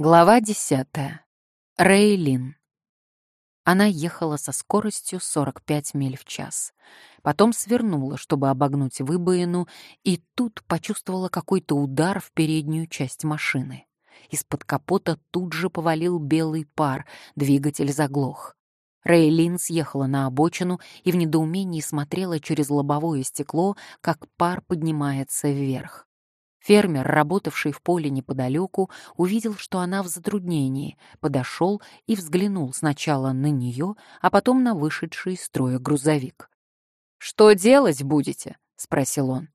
Глава десятая. Рейлин. Она ехала со скоростью 45 миль в час. Потом свернула, чтобы обогнуть выбоину, и тут почувствовала какой-то удар в переднюю часть машины. Из-под капота тут же повалил белый пар, двигатель заглох. Рейлин съехала на обочину и в недоумении смотрела через лобовое стекло, как пар поднимается вверх. Фермер, работавший в поле неподалеку, увидел, что она в затруднении, подошел и взглянул сначала на нее, а потом на вышедший из строя грузовик. «Что делать будете?» — спросил он.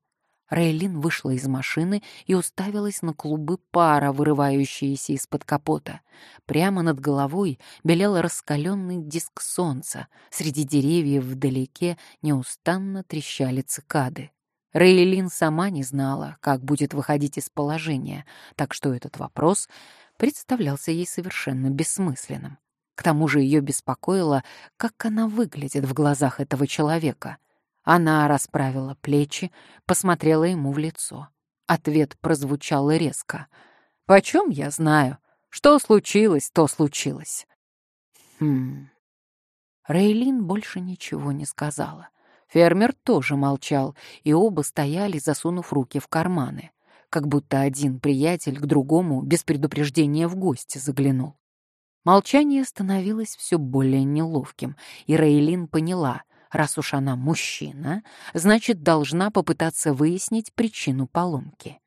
Рейлин вышла из машины и уставилась на клубы пара, вырывающиеся из-под капота. Прямо над головой белел раскаленный диск солнца. Среди деревьев вдалеке неустанно трещали цикады. Рейлин сама не знала, как будет выходить из положения, так что этот вопрос представлялся ей совершенно бессмысленным. К тому же ее беспокоило, как она выглядит в глазах этого человека. Она расправила плечи, посмотрела ему в лицо. Ответ прозвучал резко. «Почем я знаю? Что случилось, то случилось». «Хм...» Рейлин больше ничего не сказала. Фермер тоже молчал, и оба стояли, засунув руки в карманы, как будто один приятель к другому без предупреждения в гости заглянул. Молчание становилось все более неловким, и Рейлин поняла, раз уж она мужчина, значит, должна попытаться выяснить причину поломки.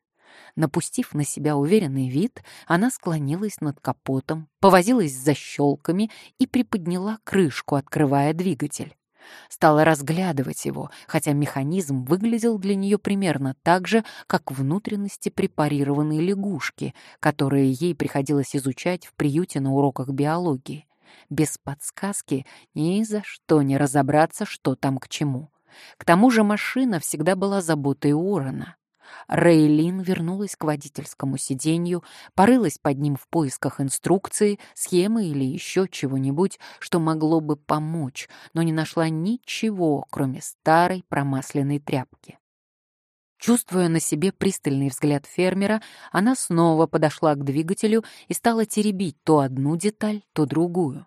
Напустив на себя уверенный вид, она склонилась над капотом, повозилась с защелками и приподняла крышку, открывая двигатель стала разглядывать его, хотя механизм выглядел для нее примерно так же, как внутренности препарированной лягушки, которые ей приходилось изучать в приюте на уроках биологии. Без подсказки ни за что не разобраться, что там к чему. К тому же машина всегда была заботой Уоррена. Рейлин вернулась к водительскому сиденью, порылась под ним в поисках инструкции, схемы или еще чего-нибудь, что могло бы помочь, но не нашла ничего, кроме старой промасленной тряпки. Чувствуя на себе пристальный взгляд фермера, она снова подошла к двигателю и стала теребить то одну деталь, то другую.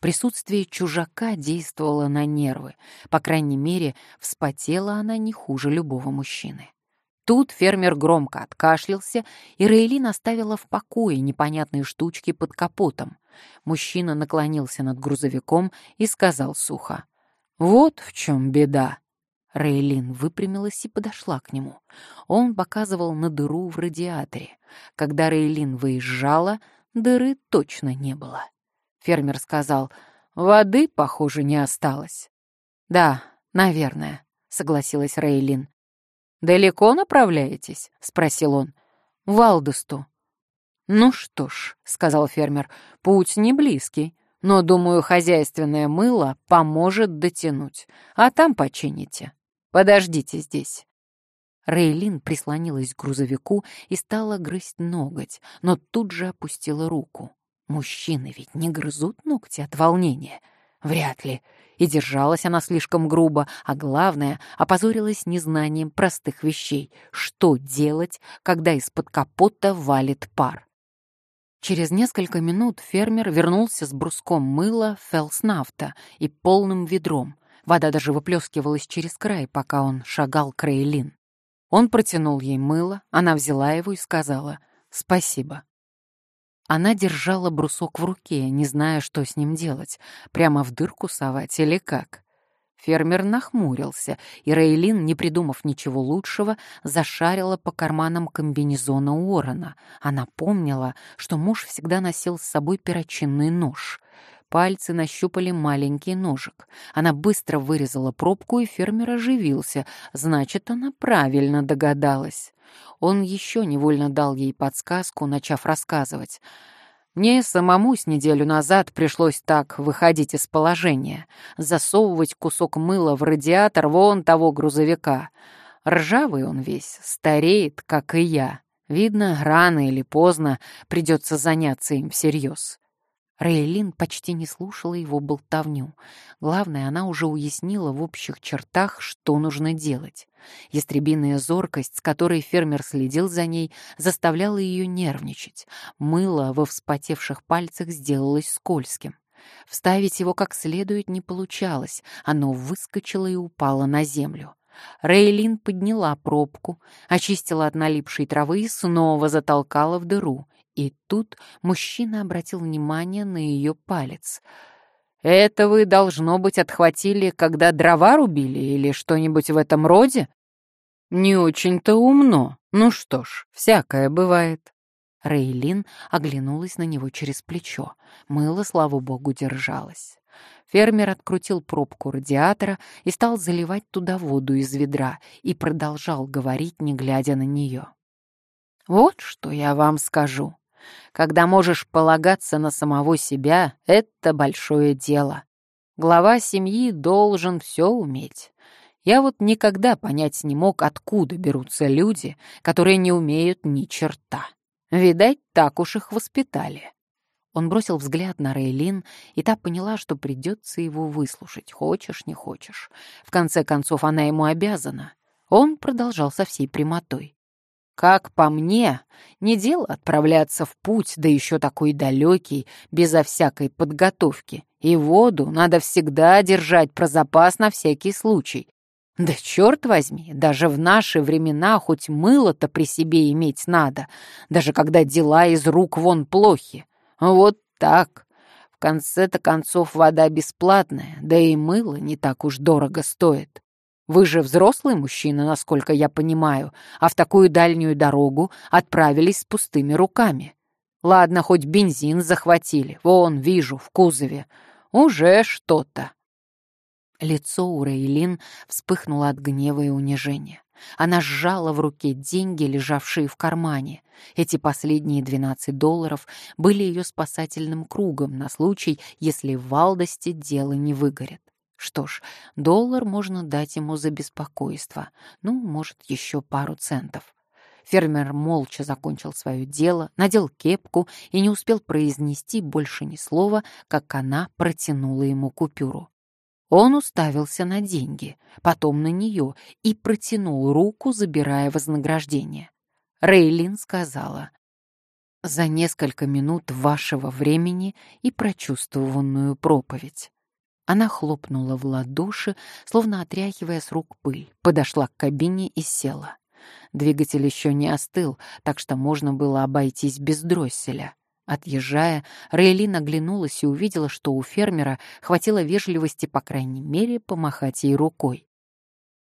Присутствие чужака действовало на нервы, по крайней мере, вспотела она не хуже любого мужчины. Тут фермер громко откашлялся, и Рейлин оставила в покое непонятные штучки под капотом. Мужчина наклонился над грузовиком и сказал сухо. «Вот в чем беда». Рейлин выпрямилась и подошла к нему. Он показывал на дыру в радиаторе. Когда Рейлин выезжала, дыры точно не было. Фермер сказал, «Воды, похоже, не осталось». «Да, наверное», — согласилась Рейлин. «Далеко направляетесь?» — спросил он. «В Алдосту». «Ну что ж», — сказал фермер, — «путь не близкий, но, думаю, хозяйственное мыло поможет дотянуть, а там почините. Подождите здесь». Рейлин прислонилась к грузовику и стала грызть ноготь, но тут же опустила руку. Мужчины ведь не грызут ногти от волнения. Вряд ли. И держалась она слишком грубо, а главное, опозорилась незнанием простых вещей. Что делать, когда из-под капота валит пар? Через несколько минут фермер вернулся с бруском мыла фелснафта и полным ведром. Вода даже выплескивалась через край, пока он шагал к Рейлин. Он протянул ей мыло, она взяла его и сказала «Спасибо». Она держала брусок в руке, не зная, что с ним делать, прямо в дырку совать или как. Фермер нахмурился, и Рейлин, не придумав ничего лучшего, зашарила по карманам комбинезона Уоррена. Она помнила, что муж всегда носил с собой перочинный нож. Пальцы нащупали маленький ножик. Она быстро вырезала пробку, и фермер оживился. Значит, она правильно догадалась. Он еще невольно дал ей подсказку, начав рассказывать. Мне самому с неделю назад пришлось так выходить из положения, засовывать кусок мыла в радиатор вон того грузовика. Ржавый он весь, стареет, как и я. Видно, рано или поздно придется заняться им всерьез. Рейлин почти не слушала его болтовню. Главное, она уже уяснила в общих чертах, что нужно делать. Ястребиная зоркость, с которой фермер следил за ней, заставляла ее нервничать. Мыло во вспотевших пальцах сделалось скользким. Вставить его как следует не получалось, оно выскочило и упало на землю. Рейлин подняла пробку, очистила от налипшей травы и снова затолкала в дыру. И тут мужчина обратил внимание на ее палец. «Это вы, должно быть, отхватили, когда дрова рубили или что-нибудь в этом роде?» «Не очень-то умно. Ну что ж, всякое бывает». Рейлин оглянулась на него через плечо. Мыло, слава богу, держалось. Фермер открутил пробку радиатора и стал заливать туда воду из ведра и продолжал говорить, не глядя на нее. «Вот что я вам скажу. Когда можешь полагаться на самого себя, это большое дело. Глава семьи должен все уметь. Я вот никогда понять не мог, откуда берутся люди, которые не умеют ни черта. Видать, так уж их воспитали. Он бросил взгляд на Рейлин, и та поняла, что придется его выслушать, хочешь, не хочешь. В конце концов, она ему обязана. Он продолжал со всей прямотой. Как по мне, не дело отправляться в путь, да еще такой далекий, безо всякой подготовки. И воду надо всегда держать про запас на всякий случай. Да черт возьми, даже в наши времена хоть мыло-то при себе иметь надо, даже когда дела из рук вон плохи. Вот так. В конце-то концов вода бесплатная, да и мыло не так уж дорого стоит. Вы же взрослый мужчина, насколько я понимаю, а в такую дальнюю дорогу отправились с пустыми руками. Ладно, хоть бензин захватили, вон, вижу, в кузове. Уже что-то. Лицо у Рейлин вспыхнуло от гнева и унижения. Она сжала в руке деньги, лежавшие в кармане. Эти последние 12 долларов были ее спасательным кругом на случай, если в Валдости дело не выгорит. Что ж, доллар можно дать ему за беспокойство. Ну, может, еще пару центов. Фермер молча закончил свое дело, надел кепку и не успел произнести больше ни слова, как она протянула ему купюру. Он уставился на деньги, потом на нее и протянул руку, забирая вознаграждение. Рейлин сказала, «За несколько минут вашего времени и прочувствованную проповедь». Она хлопнула в ладоши, словно отряхивая с рук пыль, подошла к кабине и села. Двигатель еще не остыл, так что можно было обойтись без дросселя. Отъезжая, Рейлин оглянулась и увидела, что у фермера хватило вежливости, по крайней мере, помахать ей рукой.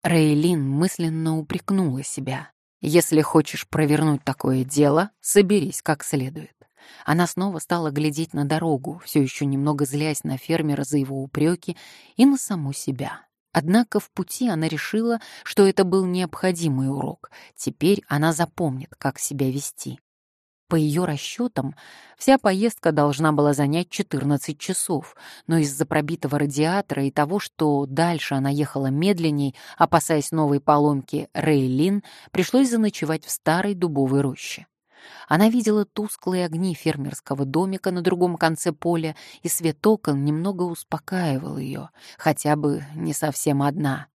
Рейлин мысленно упрекнула себя. «Если хочешь провернуть такое дело, соберись как следует». Она снова стала глядеть на дорогу, все еще немного злясь на фермера за его упреки и на саму себя. Однако в пути она решила, что это был необходимый урок. Теперь она запомнит, как себя вести. По ее расчетам, вся поездка должна была занять 14 часов, но из-за пробитого радиатора и того, что дальше она ехала медленней, опасаясь новой поломки Рейлин, пришлось заночевать в старой дубовой роще. Она видела тусклые огни фермерского домика на другом конце поля, и свет окон немного успокаивал ее, хотя бы не совсем одна.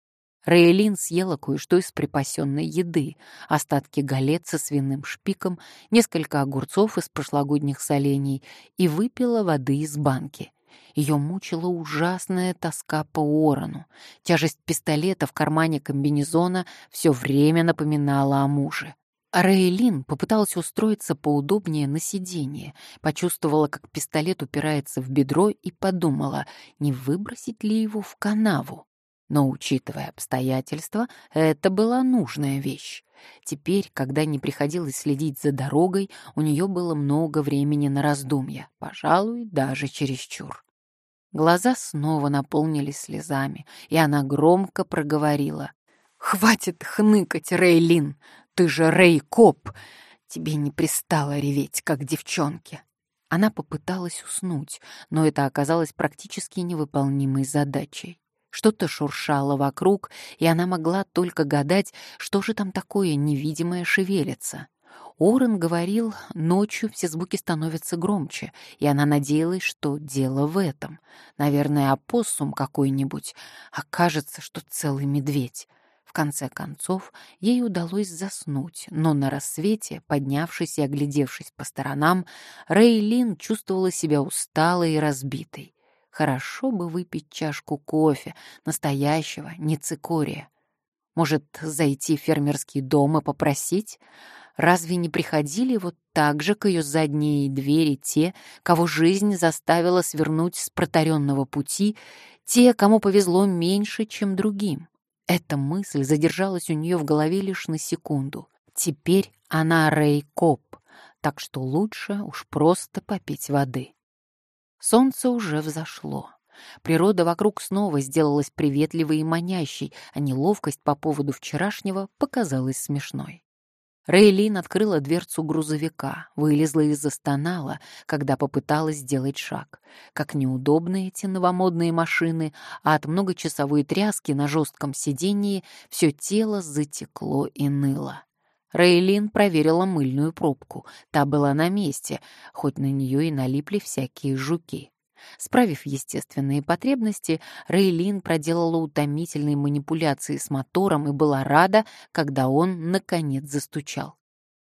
Рейлин съела кое-что из припасенной еды, остатки галет со свиным шпиком, несколько огурцов из прошлогодних солений и выпила воды из банки. Ее мучила ужасная тоска по Уоррену. Тяжесть пистолета в кармане комбинезона все время напоминала о муже. Рейлин попыталась устроиться поудобнее на сиденье, почувствовала, как пистолет упирается в бедро и подумала, не выбросить ли его в канаву. Но, учитывая обстоятельства, это была нужная вещь. Теперь, когда не приходилось следить за дорогой, у нее было много времени на раздумья, пожалуй, даже чересчур. Глаза снова наполнились слезами, и она громко проговорила. «Хватит хныкать, Рейлин! Ты же Рей-коп! Тебе не пристало реветь, как девчонке!» Она попыталась уснуть, но это оказалось практически невыполнимой задачей. Что-то шуршало вокруг, и она могла только гадать, что же там такое невидимое шевелится. Орен говорил, ночью все звуки становятся громче, и она надеялась, что дело в этом. Наверное, опоссум какой-нибудь, окажется, что целый медведь. Конце концов, ей удалось заснуть, но на рассвете, поднявшись и оглядевшись по сторонам, Рейлин чувствовала себя усталой и разбитой. Хорошо бы выпить чашку кофе, настоящего, не цикория. Может, зайти в фермерский дом и попросить? Разве не приходили вот так же к ее задней двери те, кого жизнь заставила свернуть с протаренного пути, те, кому повезло меньше, чем другим? Эта мысль задержалась у нее в голове лишь на секунду. Теперь она Рэй Коп, так что лучше уж просто попить воды. Солнце уже взошло. Природа вокруг снова сделалась приветливой и манящей, а неловкость по поводу вчерашнего показалась смешной. Рейлин открыла дверцу грузовика, вылезла и застонала, когда попыталась сделать шаг. Как неудобны эти новомодные машины, а от многочасовой тряски на жестком сидении все тело затекло и ныло. Рейлин проверила мыльную пробку. Та была на месте, хоть на нее и налипли всякие жуки. Справив естественные потребности, Рейлин проделала утомительные манипуляции с мотором и была рада, когда он, наконец, застучал.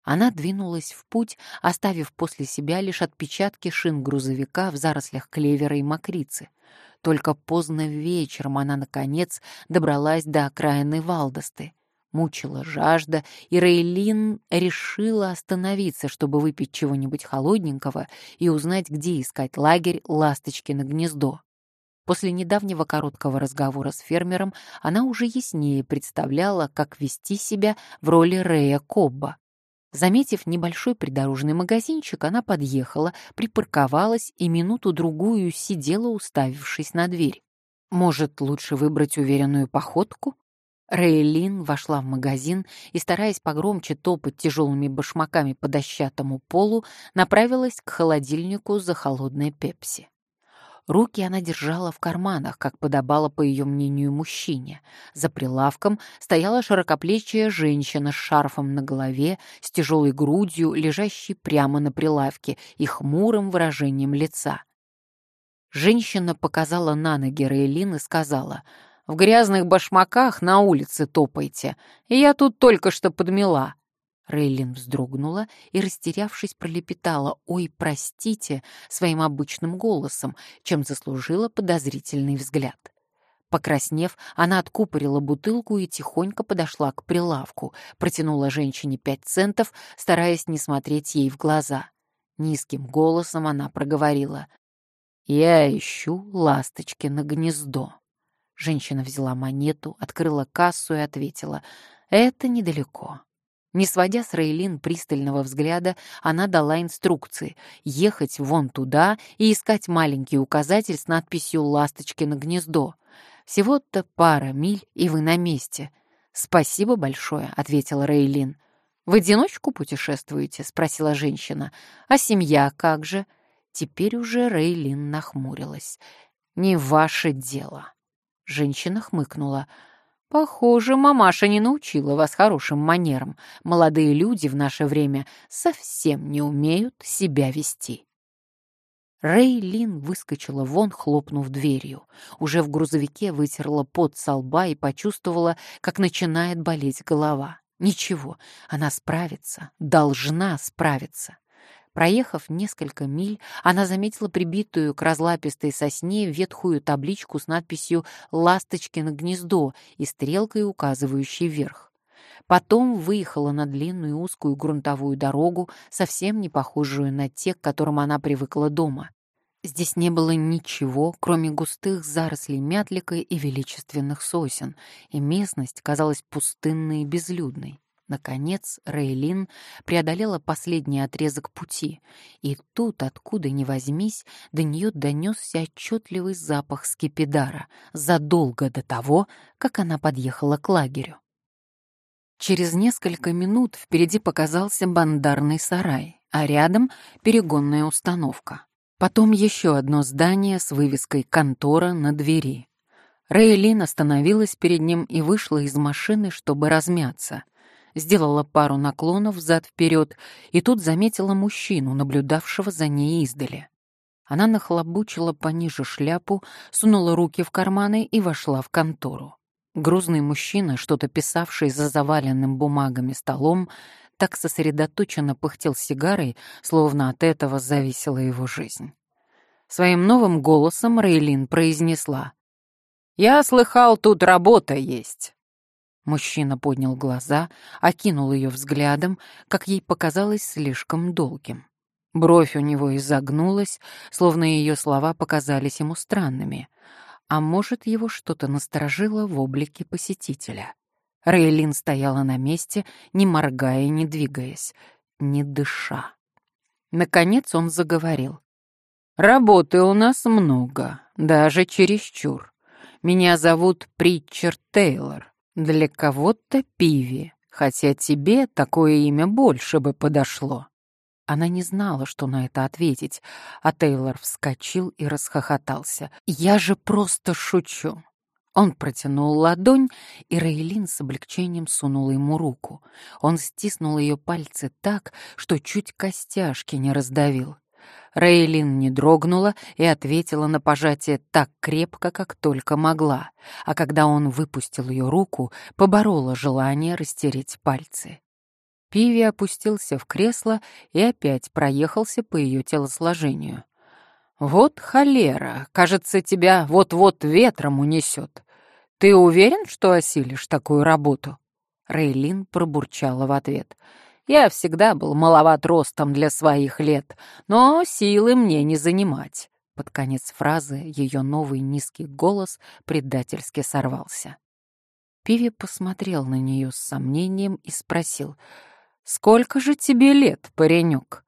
Она двинулась в путь, оставив после себя лишь отпечатки шин грузовика в зарослях клевера и мокрицы. Только поздно вечером она, наконец, добралась до окраины Валдосты. Мучила жажда, и Рейлин решила остановиться, чтобы выпить чего-нибудь холодненького и узнать, где искать лагерь ласточки на гнездо. После недавнего короткого разговора с фермером она уже яснее представляла, как вести себя в роли Рея Кобба. Заметив небольшой придорожный магазинчик, она подъехала, припарковалась и минуту-другую сидела, уставившись на дверь. Может, лучше выбрать уверенную походку? Рейлин вошла в магазин и, стараясь погромче топать тяжелыми башмаками по дощатому полу, направилась к холодильнику за холодной пепси. Руки она держала в карманах, как подобало, по ее мнению, мужчине. За прилавком стояла широкоплечья женщина с шарфом на голове, с тяжелой грудью, лежащей прямо на прилавке и хмурым выражением лица. Женщина показала на ноги Рейлин и сказала — в грязных башмаках на улице топайте. Я тут только что подмела». Рейлин вздрогнула и, растерявшись, пролепетала «Ой, простите» своим обычным голосом, чем заслужила подозрительный взгляд. Покраснев, она откупорила бутылку и тихонько подошла к прилавку, протянула женщине пять центов, стараясь не смотреть ей в глаза. Низким голосом она проговорила «Я ищу ласточки на гнездо». Женщина взяла монету, открыла кассу и ответила «Это недалеко». Не сводя с Рейлин пристального взгляда, она дала инструкции ехать вон туда и искать маленький указатель с надписью «Ласточки на гнездо». Всего-то пара миль, и вы на месте. «Спасибо большое», — ответила Рейлин. «В одиночку путешествуете?» — спросила женщина. «А семья как же?» Теперь уже Рейлин нахмурилась. «Не ваше дело». Женщина хмыкнула. «Похоже, мамаша не научила вас хорошим манерам. Молодые люди в наше время совсем не умеют себя вести». Рэй Лин выскочила вон, хлопнув дверью. Уже в грузовике вытерла пот со лба и почувствовала, как начинает болеть голова. Ничего, она справится, должна справиться. Проехав несколько миль, она заметила прибитую к разлапистой сосне ветхую табличку с надписью «Ласточкино гнездо» и стрелкой, указывающей вверх. Потом выехала на длинную узкую грунтовую дорогу, совсем не похожую на те, к которым она привыкла дома. Здесь не было ничего, кроме густых зарослей мятлика и величественных сосен, и местность казалась пустынной и безлюдной. Наконец Рейлин преодолела последний отрезок пути, и тут, откуда ни возьмись, до нее донесся отчетливый запах скипидара задолго до того, как она подъехала к лагерю. Через несколько минут впереди показался бандарный сарай, а рядом — перегонная установка. Потом еще одно здание с вывеской «Контора» на двери. Рейлин остановилась перед ним и вышла из машины, чтобы размяться — сделала пару наклонов взад-вперед и тут заметила мужчину, наблюдавшего за ней издали. Она нахлобучила пониже шляпу, сунула руки в карманы и вошла в контору. Грузный мужчина, что-то писавший за заваленным бумагами столом, так сосредоточенно пыхтел сигарой, словно от этого зависела его жизнь. Своим новым голосом Рейлин произнесла. «Я слыхал, тут работа есть». Мужчина поднял глаза, окинул ее взглядом, как ей показалось слишком долгим. Бровь у него изогнулась, словно ее слова показались ему странными. А может, его что-то насторожило в облике посетителя. Рейлин стояла на месте, не моргая, не двигаясь, не дыша. Наконец он заговорил. «Работы у нас много, даже чересчур. Меня зовут Притчер Тейлор. Для кого-то Пиви, хотя тебе такое имя больше бы подошло». Она не знала, что на это ответить, а Тейлор вскочил и расхохотался. «Я же просто шучу. Он протянул ладонь, и Рейлин с облегчением сунула ему руку. Он стиснул ее пальцы так, что чуть костяшки не раздавил. Рейлин не дрогнула и ответила на пожатие так крепко, как только могла, а когда он выпустил ее руку, поборола желание растереть пальцы. Пиви опустился в кресло и опять проехался по ее телосложению. «Вот холера! Кажется, тебя вот-вот ветром унесет. Ты уверен, что осилишь такую работу?» Рейлин пробурчала в ответ. «Я всегда был маловат ростом для своих лет, но силы мне не занимать». Под конец фразы ее новый низкий голос предательски сорвался. Пиви посмотрел на нее с сомнением и спросил, «Сколько же тебе лет, паренек?»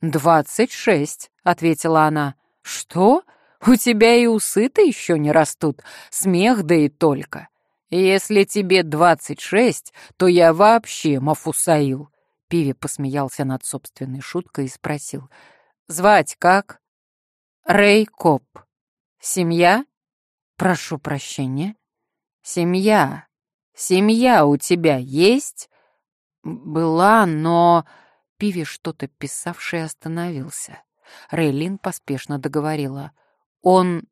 «Двадцать шесть», — ответила она. «Что? У тебя и усы-то еще не растут, смех да и только. Если тебе двадцать шесть, то я вообще Мафусаил». Пиви посмеялся над собственной шуткой и спросил. «Звать как?» «Рэй Коп. Семья?» «Прошу прощения». «Семья. Семья у тебя есть?» «Была, но...» Пиви, что-то писавший, остановился. Рейлин поспешно договорила. «Он...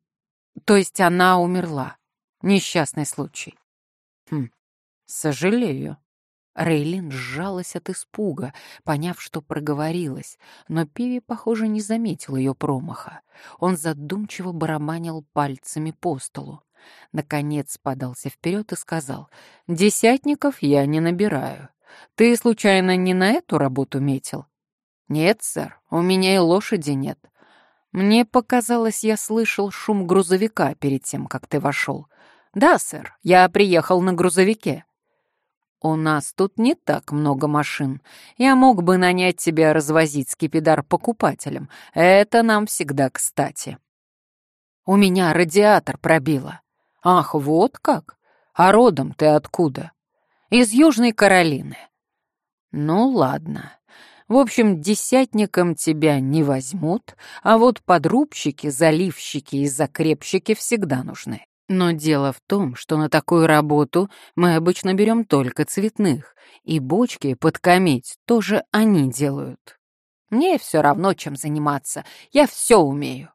То есть она умерла. Несчастный случай». «Хм, сожалею». Рейлин сжалась от испуга, поняв, что проговорилась, но Пиви, похоже, не заметил ее промаха. Он задумчиво барабанил пальцами по столу. Наконец подался вперед и сказал, «Десятников я не набираю. Ты, случайно, не на эту работу метил?» «Нет, сэр, у меня и лошади нет. Мне показалось, я слышал шум грузовика перед тем, как ты вошел. Да, сэр, я приехал на грузовике». «У нас тут не так много машин. Я мог бы нанять тебя развозить скипидар покупателям. Это нам всегда кстати». «У меня радиатор пробило». «Ах, вот как? А родом ты откуда?» «Из Южной Каролины». «Ну, ладно. В общем, десятником тебя не возьмут, а вот подрубщики, заливщики и закрепщики всегда нужны. Но дело в том, что на такую работу мы обычно берем только цветных, и бочки подкометь тоже они делают. Мне все равно, чем заниматься, я все умею.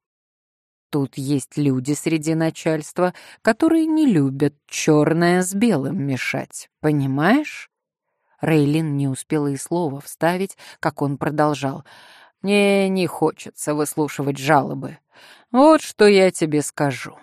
Тут есть люди среди начальства, которые не любят черное с белым мешать, понимаешь? Рейлин не успела и слова вставить, как он продолжал. «Мне не хочется выслушивать жалобы. Вот что я тебе скажу.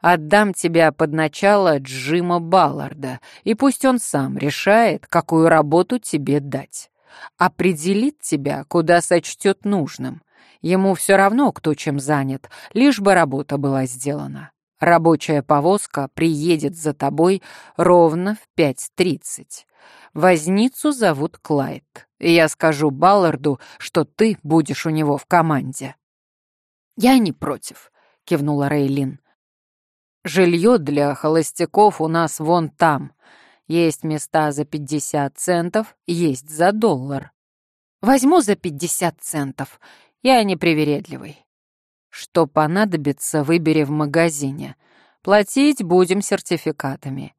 Отдам тебя под начало Джима Балларда, и пусть он сам решает, какую работу тебе дать. Определит тебя, куда сочтет нужным. Ему все равно, кто чем занят, лишь бы работа была сделана. Рабочая повозка приедет за тобой ровно в пять тридцать. Возницу зовут Клайд. И я скажу Балларду, что ты будешь у него в команде». «Я не против», — кивнула Рейлин. «Жилье для холостяков у нас вон там. Есть места за пятьдесят центов, есть за доллар. Возьму за пятьдесят центов. Я непривередливый. Что понадобится, выбери в магазине. Платить будем сертификатами.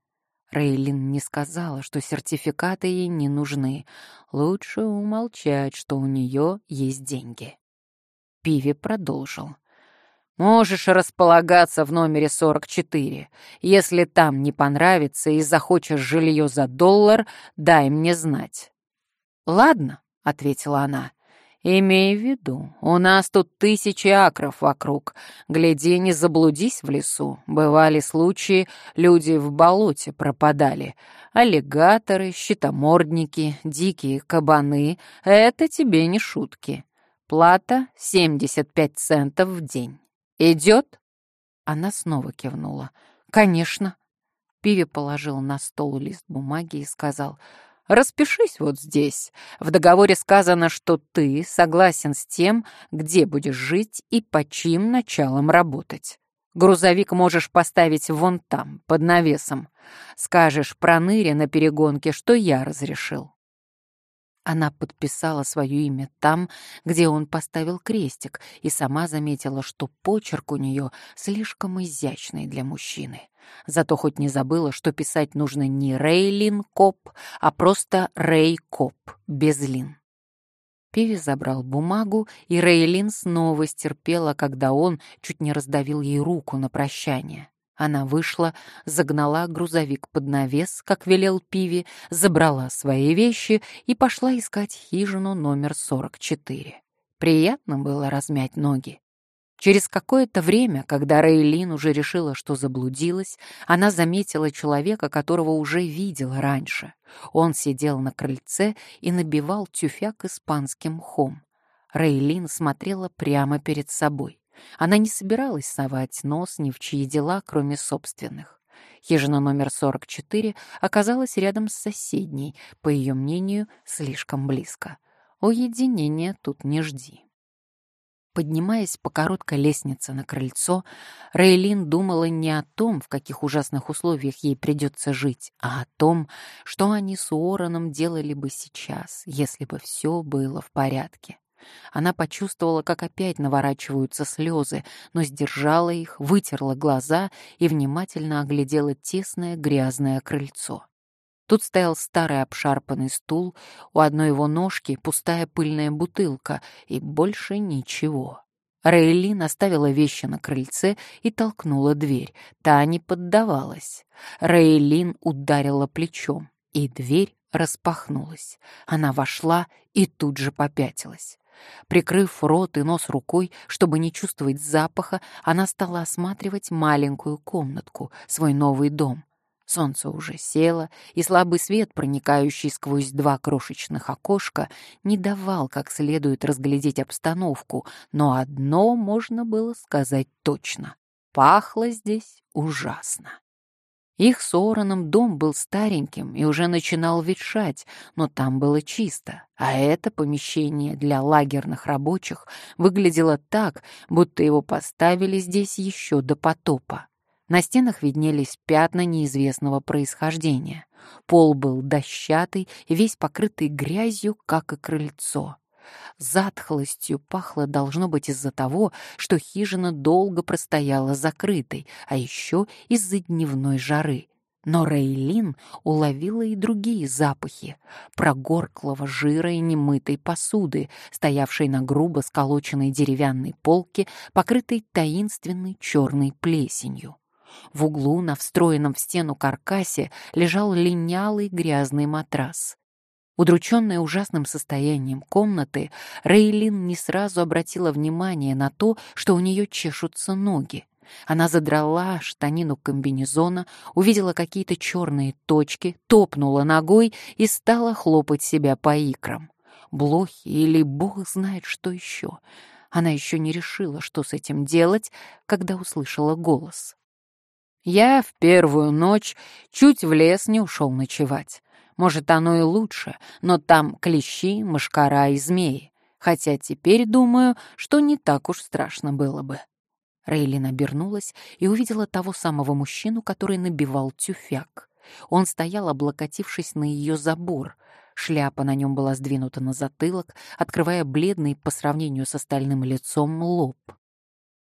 Рейлин не сказала, что сертификаты ей не нужны. Лучше умолчать, что у нее есть деньги. Пиви продолжил. «Можешь располагаться в номере 44. Если там не понравится и захочешь жилье за доллар, дай мне знать». «Ладно», — ответила она. «Имей в виду, у нас тут тысячи акров вокруг. Гляди, не заблудись в лесу. Бывали случаи, люди в болоте пропадали. Аллигаторы, щитомордники, дикие кабаны — это тебе не шутки. Плата — 75 центов в день. Идет?» Она снова кивнула. «Конечно». Пиви положил на стол лист бумаги и сказал — Распишись вот здесь. В договоре сказано, что ты согласен с тем, где будешь жить и по чьим началам работать. Грузовик можешь поставить вон там, под навесом. Скажешь проныре на перегонке, что я разрешил. Она подписала свое имя там, где он поставил крестик, и сама заметила, что почерк у нее слишком изящный для мужчины. Зато хоть не забыла, что писать нужно не Рейлин Коп, а просто Рей Коп, без лин. Пиви забрал бумагу, и Рейлин снова стерпела, когда он чуть не раздавил ей руку на прощание. Она вышла, загнала грузовик под навес, как велел Пиви, забрала свои вещи и пошла искать хижину номер 44. Приятно было размять ноги. Через какое-то время, когда Рейлин уже решила, что заблудилась, она заметила человека, которого уже видела раньше. Он сидел на крыльце и набивал тюфяк испанским мхом. Рейлин смотрела прямо перед собой. Она не собиралась совать нос ни в чьи дела, кроме собственных. Хижина номер 44 оказалась рядом с соседней, по ее мнению, слишком близко. Уединения тут не жди. Поднимаясь по короткой лестнице на крыльцо, Рейлин думала не о том, в каких ужасных условиях ей придется жить, а о том, что они с Уорреном делали бы сейчас, если бы все было в порядке. Она почувствовала, как опять наворачиваются слезы, но сдержала их, вытерла глаза и внимательно оглядела тесное грязное крыльцо. Тут стоял старый обшарпанный стул, у одной его ножки пустая пыльная бутылка и больше ничего. Рейлин оставила вещи на крыльце и толкнула дверь. Та не поддавалась. Рейлин ударила плечом, и дверь распахнулась. Она вошла и тут же попятилась. Прикрыв рот и нос рукой, чтобы не чувствовать запаха, она стала осматривать маленькую комнатку, свой новый дом. Солнце уже село, и слабый свет, проникающий сквозь два крошечных окошка, не давал как следует разглядеть обстановку, но одно можно было сказать точно — пахло здесь ужасно. Их с Ороном дом был стареньким и уже начинал ветшать, но там было чисто, а это помещение для лагерных рабочих выглядело так, будто его поставили здесь еще до потопа. На стенах виднелись пятна неизвестного происхождения. Пол был дощатый весь покрытый грязью, как и крыльцо. Затхлостью пахло должно быть из-за того, что хижина долго простояла закрытой, а еще из-за дневной жары. Но Рейлин уловила и другие запахи — прогорклого жира и немытой посуды, стоявшей на грубо сколоченной деревянной полке, покрытой таинственной черной плесенью. В углу на встроенном в стену каркасе лежал линялый грязный матрас. Удрученная ужасным состоянием комнаты, Рейлин не сразу обратила внимание на то, что у нее чешутся ноги. Она задрала штанину комбинезона, увидела какие-то черные точки, топнула ногой и стала хлопать себя по икрам. Блохи или бог знает что еще. Она еще не решила, что с этим делать, когда услышала голос. Я в первую ночь чуть в лес не ушел ночевать. Может, оно и лучше, но там клещи, мышкара и змеи. Хотя теперь думаю, что не так уж страшно было бы. Рейлин обернулась и увидела того самого мужчину, который набивал тюфяк. Он стоял, облокотившись на ее забор. Шляпа на нем была сдвинута на затылок, открывая бледный по сравнению с остальным лицом лоб.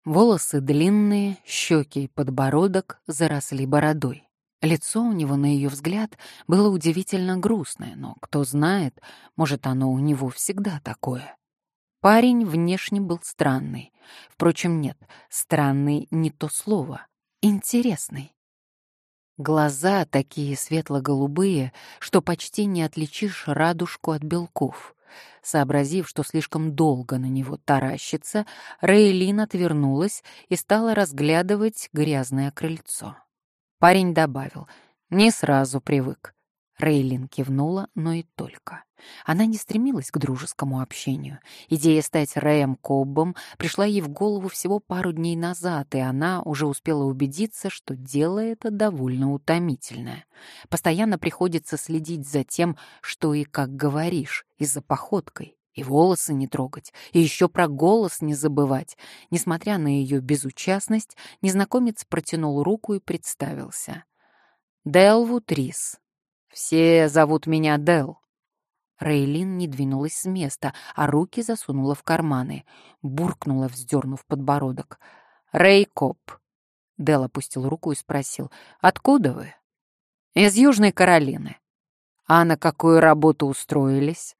Волосы длинные, щеки и подбородок заросли бородой. Лицо у него, на ее взгляд, было удивительно грустное, но, кто знает, может, оно у него всегда такое. Парень внешне был странный. Впрочем, нет, странный не то слово. Интересный. Глаза такие светло-голубые, что почти не отличишь радужку от белков. Сообразив, что слишком долго на него таращится, Рейлин отвернулась и стала разглядывать грязное крыльцо. Парень добавил, не сразу привык. Рейлин кивнула, но и только. Она не стремилась к дружескому общению. Идея стать Рэем Коббом пришла ей в голову всего пару дней назад, и она уже успела убедиться, что дело это довольно утомительное. Постоянно приходится следить за тем, что и как говоришь, и за походкой. И волосы не трогать, и еще про голос не забывать. Несмотря на ее безучастность, незнакомец протянул руку и представился. «Делвуд Рис. Все зовут меня Дел». Рейлин не двинулась с места, а руки засунула в карманы. Буркнула, вздернув подбородок. «Рэй Коп». Дел опустил руку и спросил. «Откуда вы?» «Из Южной Каролины». «А на какую работу устроились?»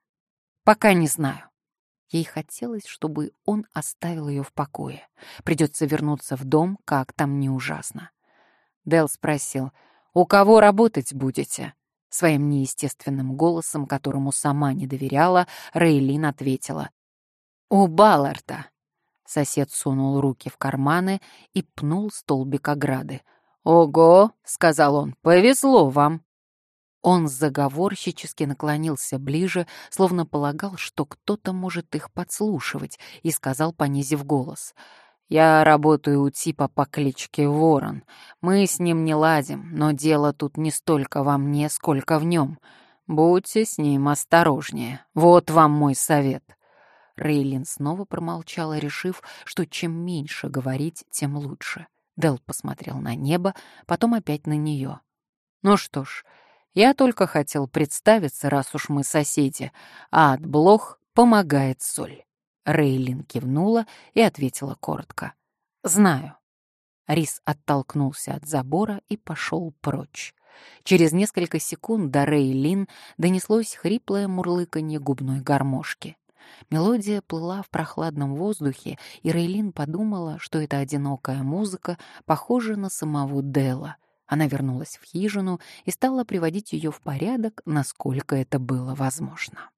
Пока не знаю. Ей хотелось, чтобы он оставил ее в покое. Придется вернуться в дом, как там не ужасно. Дел спросил, «У кого работать будете?» Своим неестественным голосом, которому сама не доверяла, Рейлин ответила, «У Балларда». Сосед сунул руки в карманы и пнул столбик ограды. «Ого!» — сказал он, — «повезло вам!» Он заговорщически наклонился ближе, словно полагал, что кто-то может их подслушивать, и сказал, понизив голос. «Я работаю у типа по кличке Ворон. Мы с ним не ладим, но дело тут не столько во мне, сколько в нем. Будьте с ним осторожнее. Вот вам мой совет». Рейлин снова промолчала, решив, что чем меньше говорить, тем лучше. Дел посмотрел на небо, потом опять на нее. «Ну что ж, я только хотел представиться, раз уж мы соседи, а от блох помогает соль». Рейлин кивнула и ответила коротко. «Знаю». Рис оттолкнулся от забора и пошел прочь. Через несколько секунд до Рейлин донеслось хриплое мурлыканье губной гармошки. Мелодия плыла в прохладном воздухе, и Рейлин подумала, что эта одинокая музыка похожа на самого Дела, она вернулась в хижину и стала приводить ее в порядок, насколько это было возможно.